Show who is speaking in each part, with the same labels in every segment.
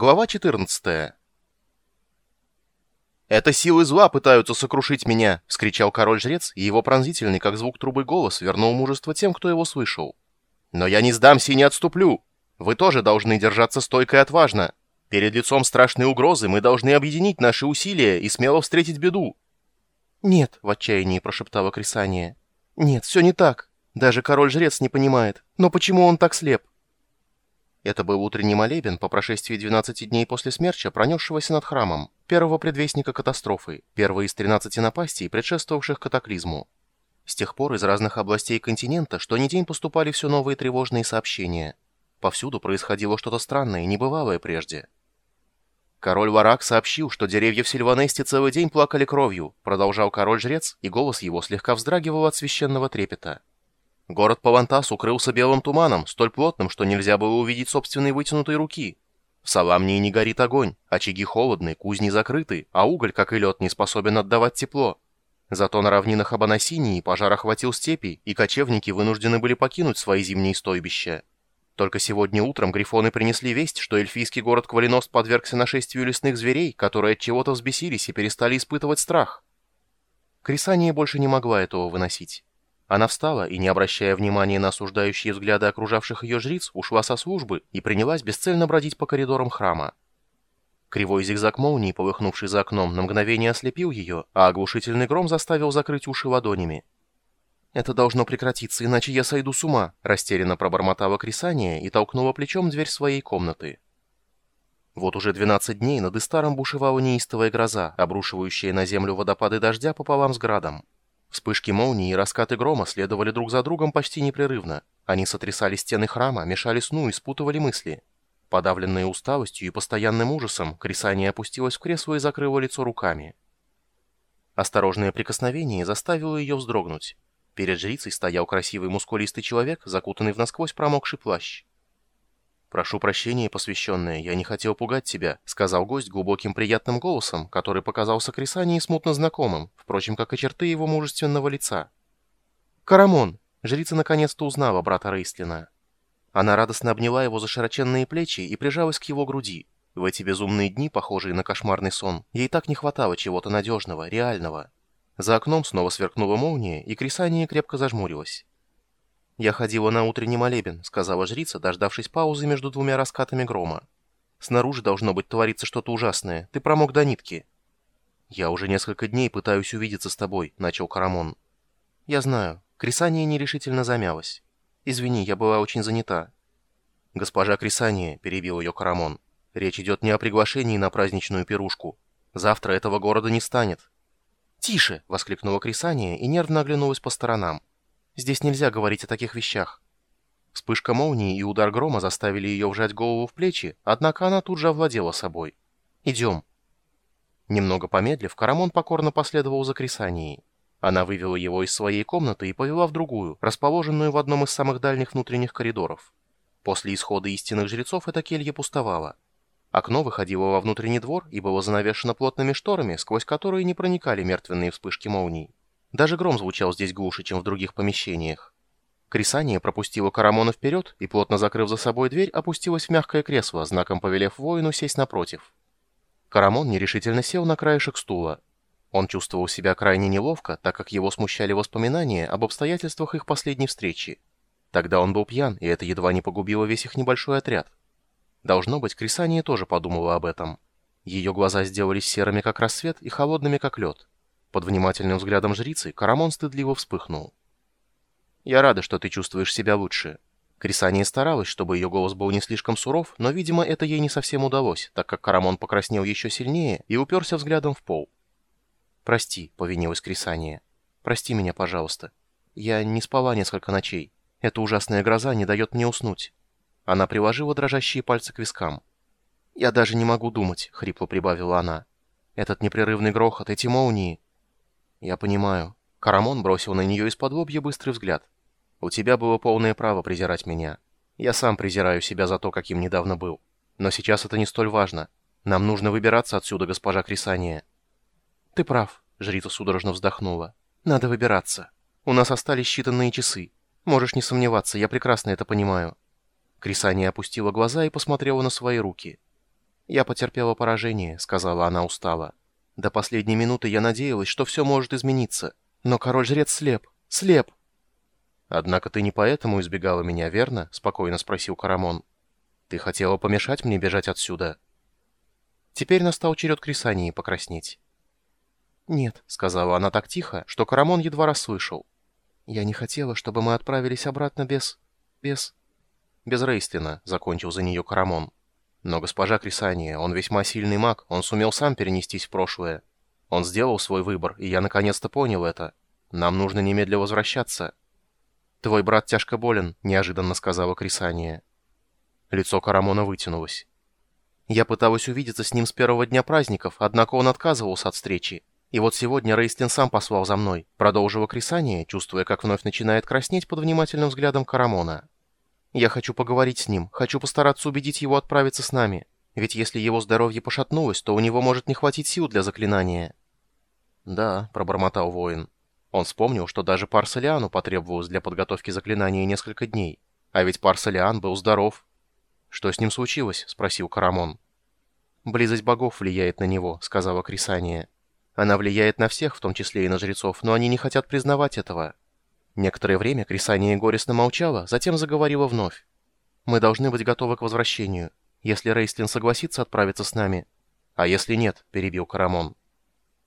Speaker 1: Глава 14 «Это силы зла пытаются сокрушить меня!» — вскричал король-жрец, и его пронзительный, как звук трубы голос, вернул мужество тем, кто его слышал. «Но я не сдамся и не отступлю! Вы тоже должны держаться стойко и отважно! Перед лицом страшной угрозы мы должны объединить наши усилия и смело встретить беду!»
Speaker 2: «Нет!» — в отчаянии прошептала Крисания. «Нет, все не так! Даже король-жрец не понимает! Но почему он так слеп?»
Speaker 1: Это был утренний молебен по прошествии 12 дней после смерча, пронесшегося над храмом, первого предвестника катастрофы, первой из 13 напастей, предшествовавших катаклизму. С тех пор из разных областей континента что ни день поступали все новые тревожные сообщения. Повсюду происходило что-то странное небывалое прежде. «Король Варак сообщил, что деревья в Сильванесте целый день плакали кровью», продолжал король-жрец, и голос его слегка вздрагивал от священного трепета. Город Павантас укрылся белым туманом, столь плотным, что нельзя было увидеть собственной вытянутой руки. В Саламнии не горит огонь, очаги холодны, кузни закрыты, а уголь, как и лед, не способен отдавать тепло. Зато на равнинах Абанасинии пожар охватил степи, и кочевники вынуждены были покинуть свои зимние стойбища. Только сегодня утром грифоны принесли весть, что эльфийский город Квалиност подвергся нашествию лесных зверей, которые от чего-то взбесились и перестали испытывать страх. Крисания больше не могла этого выносить. Она встала и, не обращая внимания на осуждающие взгляды окружавших ее жриц, ушла со службы и принялась бесцельно бродить по коридорам храма. Кривой зигзаг молнии, полыхнувший за окном, на мгновение ослепил ее, а оглушительный гром заставил закрыть уши ладонями. «Это должно прекратиться, иначе я сойду с ума», — растерянно пробормотала Крисания и толкнула плечом дверь своей комнаты. Вот уже 12 дней над Истаром бушевала неистовая гроза, обрушивающая на землю водопады дождя пополам с градом. Вспышки молнии и раскаты грома следовали друг за другом почти непрерывно. Они сотрясали стены храма, мешали сну и спутывали мысли. Подавленная усталостью и постоянным ужасом, Крисания опустилась в кресло и закрыла лицо руками. Осторожное прикосновение заставило ее вздрогнуть. Перед жрицей стоял красивый мускулистый человек, закутанный в насквозь промокший плащ. «Прошу прощения, посвященная, я не хотел пугать тебя», — сказал гость глубоким приятным голосом, который показался Крисании смутно знакомым, впрочем, как и черты его мужественного лица. «Карамон!» — жрица наконец-то узнала брата Рейстлина. Она радостно обняла его за широченные плечи и прижалась к его груди. В эти безумные дни, похожие на кошмарный сон, ей так не хватало чего-то надежного, реального. За окном снова сверкнула молния, и Крисания крепко зажмурилась. «Я ходила на утренний молебен», — сказала жрица, дождавшись паузы между двумя раскатами грома. «Снаружи должно быть твориться что-то ужасное. Ты промок до нитки». «Я уже несколько дней пытаюсь увидеться с тобой», — начал Карамон. «Я знаю». Крисания нерешительно замялась. «Извини, я была очень занята». «Госпожа Крисания», — перебил ее Карамон, — «речь идет не о приглашении на праздничную пирушку. Завтра этого города не станет». «Тише!» — воскликнула Крисания и нервно оглянулась по сторонам. Здесь нельзя говорить о таких вещах». Вспышка молнии и удар грома заставили ее вжать голову в плечи, однако она тут же овладела собой. «Идем». Немного помедлив, Карамон покорно последовал за Крисанией. Она вывела его из своей комнаты и повела в другую, расположенную в одном из самых дальних внутренних коридоров. После исхода истинных жрецов эта келья пустовала. Окно выходило во внутренний двор и было занавешено плотными шторами, сквозь которые не проникали мертвенные вспышки молний. Даже гром звучал здесь глуше, чем в других помещениях. Крисания пропустила Карамона вперед и, плотно закрыв за собой дверь, опустилась в мягкое кресло, знаком повелев воину сесть напротив. Карамон нерешительно сел на краешек стула. Он чувствовал себя крайне неловко, так как его смущали воспоминания об обстоятельствах их последней встречи. Тогда он был пьян, и это едва не погубило весь их небольшой отряд. Должно быть, Крисания тоже подумала об этом. Ее глаза сделались серыми, как рассвет, и холодными, как лед. Под внимательным взглядом жрицы Карамон стыдливо вспыхнул. «Я рада, что ты чувствуешь себя лучше». Крисания старалась, чтобы ее голос был не слишком суров, но, видимо, это ей не совсем удалось, так как Карамон покраснел еще сильнее и уперся взглядом в пол. «Прости», — повинилась Крисания. «Прости меня, пожалуйста. Я не спала несколько ночей. Эта ужасная гроза не дает мне уснуть». Она приложила дрожащие пальцы к вискам. «Я даже не могу думать», — хрипло прибавила она. «Этот непрерывный грохот, эти молнии...» «Я понимаю». Карамон бросил на нее из-под лобья быстрый взгляд. «У тебя было полное право презирать меня. Я сам презираю себя за то, каким недавно был. Но сейчас это не столь важно. Нам нужно выбираться отсюда, госпожа Крисания». «Ты прав», — жрица судорожно вздохнула. «Надо выбираться. У нас остались считанные часы. Можешь не сомневаться, я прекрасно это понимаю». Крисания опустила глаза и посмотрела на свои руки. «Я потерпела поражение», — сказала она устало. «До последней минуты я надеялась, что все может измениться. Но король-жрец слеп, слеп!» «Однако ты не поэтому избегала меня, верно?» — спокойно спросил Карамон. «Ты хотела помешать мне бежать отсюда?» Теперь настал черед Крисании покраснеть. «Нет», — сказала она так тихо, что Карамон едва расслышал. «Я не хотела, чтобы мы отправились обратно без... без...» «Без Рейстлина», — закончил за нее Карамон. «Но госпожа Крисания, он весьма сильный маг, он сумел сам перенестись в прошлое. Он сделал свой выбор, и я наконец-то понял это. Нам нужно немедленно возвращаться». «Твой брат тяжко болен», — неожиданно сказала Крисания. Лицо Карамона вытянулось. «Я пыталась увидеться с ним с первого дня праздников, однако он отказывался от встречи. И вот сегодня Рейстлин сам послал за мной, продолжила Крисания, чувствуя, как вновь начинает краснеть под внимательным взглядом Карамона. Я хочу поговорить с ним, хочу постараться убедить его отправиться с нами. Ведь если его здоровье пошатнулось, то у него может не хватить сил для заклинания. Да, пробормотал воин. Он вспомнил, что даже Парсалиану потребовалось для подготовки заклинания несколько дней. А ведь Парсалиан был здоров. Что с ним случилось? спросил Карамон. Близость богов влияет на него, сказала Крисания. Она влияет на всех, в том числе и на жрецов, но они не хотят признавать этого. Некоторое время Крисания горестно молчала, затем заговорила вновь. «Мы должны быть готовы к возвращению. Если Рейстлин согласится отправиться с нами...» «А если нет?» — перебил Карамон.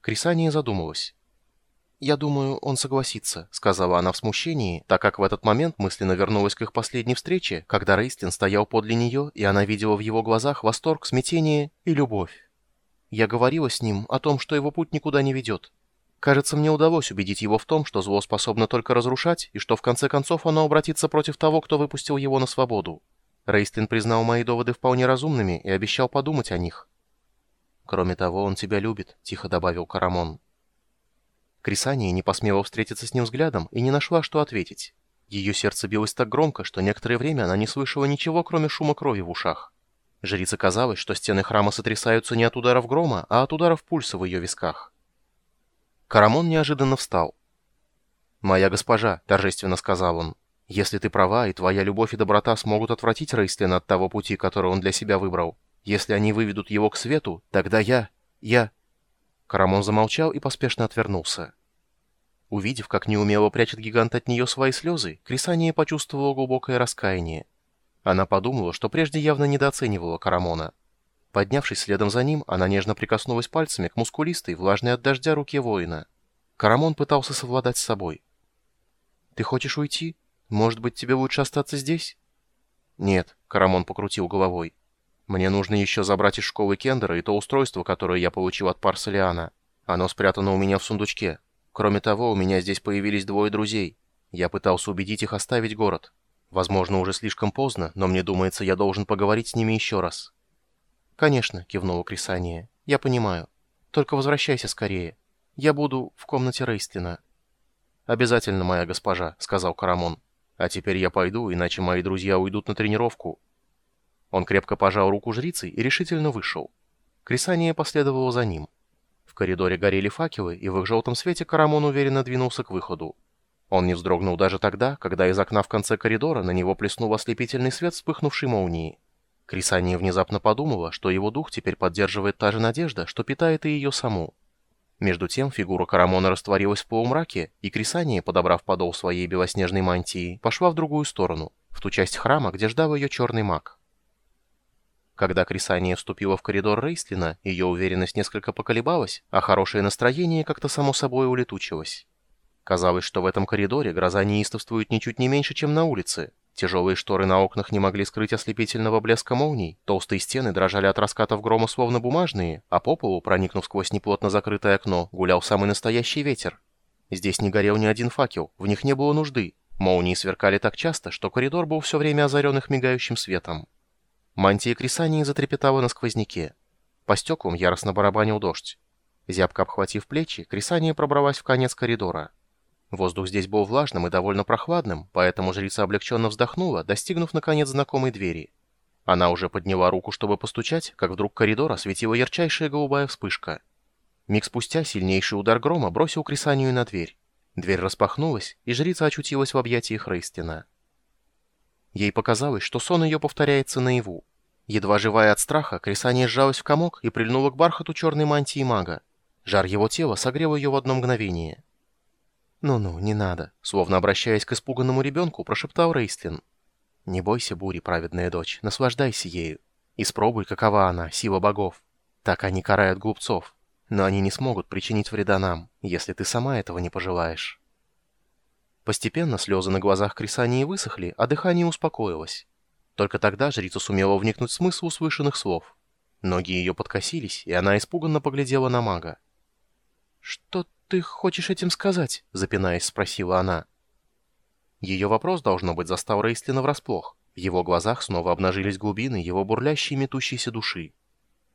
Speaker 1: Крисания задумалась. «Я думаю, он согласится», — сказала она в смущении, так как в этот момент мысленно вернулась к их последней встрече, когда Рейстлин стоял подле нее, и она видела в его глазах восторг, смятение и любовь. Я говорила с ним о том, что его путь никуда не ведет. Кажется, мне удалось убедить его в том, что зло способно только разрушать, и что в конце концов оно обратится против того, кто выпустил его на свободу. Рейстлин признал мои доводы вполне разумными и обещал подумать о них. «Кроме того, он тебя любит», — тихо добавил Карамон. Крисания не посмела встретиться с ним взглядом и не нашла, что ответить. Ее сердце билось так громко, что некоторое время она не слышала ничего, кроме шума крови в ушах. Жрице казалось, что стены храма сотрясаются не от ударов грома, а от ударов пульса в ее висках. Карамон неожиданно встал. «Моя госпожа», — торжественно сказал он, — «если ты права, и твоя любовь и доброта смогут отвратить Рейстлина от того пути, который он для себя выбрал, если они выведут его к свету, тогда я... я...» Карамон замолчал и поспешно отвернулся. Увидев, как неумело прячет гигант от нее свои слезы, Крисания почувствовала глубокое раскаяние. Она подумала, что прежде явно недооценивала Карамона. Поднявшись следом за ним, она нежно прикоснулась пальцами к мускулистой, влажной от дождя руке воина. Карамон пытался совладать с собой. «Ты хочешь уйти? Может быть, тебе лучше остаться здесь?» «Нет», — Карамон покрутил головой. «Мне нужно еще забрать из школы Кендера и то устройство, которое я получил от Парсалиана. Оно спрятано у меня в сундучке. Кроме того, у меня здесь появились двое друзей. Я пытался убедить их оставить город. Возможно, уже слишком поздно, но мне думается, я должен поговорить с ними еще раз. Конечно, кивнула Крисания. Я понимаю. Только возвращайся скорее. Я буду в комнате Рейстлина. Обязательно, моя госпожа, сказал Карамон. А теперь я пойду, иначе мои друзья уйдут на тренировку. Он крепко пожал руку жрицы и решительно вышел. Крисания последовала за ним. В коридоре горели факелы, и в их желтом свете Карамон уверенно двинулся к выходу. Он не вздрогнул даже тогда, когда из окна в конце коридора на него плеснул ослепительный свет вспыхнувшей молнии. Крисания внезапно подумала, что его дух теперь поддерживает та же надежда, что питает и ее саму. Между тем фигура Карамона растворилась в полумраке, и Крисания, подобрав подол своей белоснежной мантии, пошла в другую сторону, в ту часть храма, где ждал ее черный маг. Когда Крисания вступила в коридор Рейстлина, ее уверенность несколько поколебалась, а хорошее настроение как-то само собой улетучилось. Казалось, что в этом коридоре гроза неистовствует ничуть не меньше, чем на улице. Тяжелые шторы на окнах не могли скрыть ослепительного блеска молний, толстые стены дрожали от раскатов грома словно бумажные, а по полу, проникнув сквозь неплотно закрытое окно, гулял самый настоящий ветер. Здесь не горел ни один факел, в них не было нужды. Молнии сверкали так часто, что коридор был все время озарен их мигающим светом. Мантия Крисании затрепетала на сквозняке. По стеклам яростно барабанил дождь. Зябко обхватив плечи, Крисания пробралась в конец коридора. Воздух здесь был влажным и довольно прохладным, поэтому жрица облегченно вздохнула, достигнув, наконец, знакомой двери. Она уже подняла руку, чтобы постучать, как вдруг коридор осветила ярчайшая голубая вспышка. Миг спустя сильнейший удар грома бросил Крисанию на дверь. Дверь распахнулась, и жрица очутилась в объятиях Рейстина. Ей показалось, что сон ее повторяется наяву. Едва живая от страха, Крисания сжалась в комок и прильнула к бархату черной мантии мага. Жар его тела согрел ее в одно мгновение. «Ну-ну, не надо», — словно обращаясь к испуганному ребенку, прошептал Рейстлин. «Не бойся бури, праведная дочь, наслаждайся ею. Испробуй, какова она, сила богов. Так они карают глупцов, но они не смогут причинить вреда нам, если ты сама этого не пожелаешь». Постепенно слезы на глазах Крисании высохли, а дыхание успокоилось. Только тогда жрица сумела вникнуть в смысл услышанных слов. Ноги ее подкосились, и она испуганно поглядела на мага. «Что ты хочешь этим сказать?» — запинаясь, спросила она. Ее вопрос, должно быть, застал Рейстлина врасплох. В его глазах снова обнажились глубины его бурлящей и метущейся души.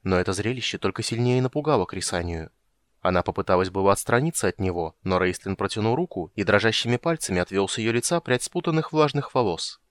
Speaker 1: Но это зрелище только сильнее напугало Крисанию. Она попыталась было отстраниться от него, но Рейстлин протянул руку и дрожащими пальцами отвел с ее лица прядь спутанных влажных волос.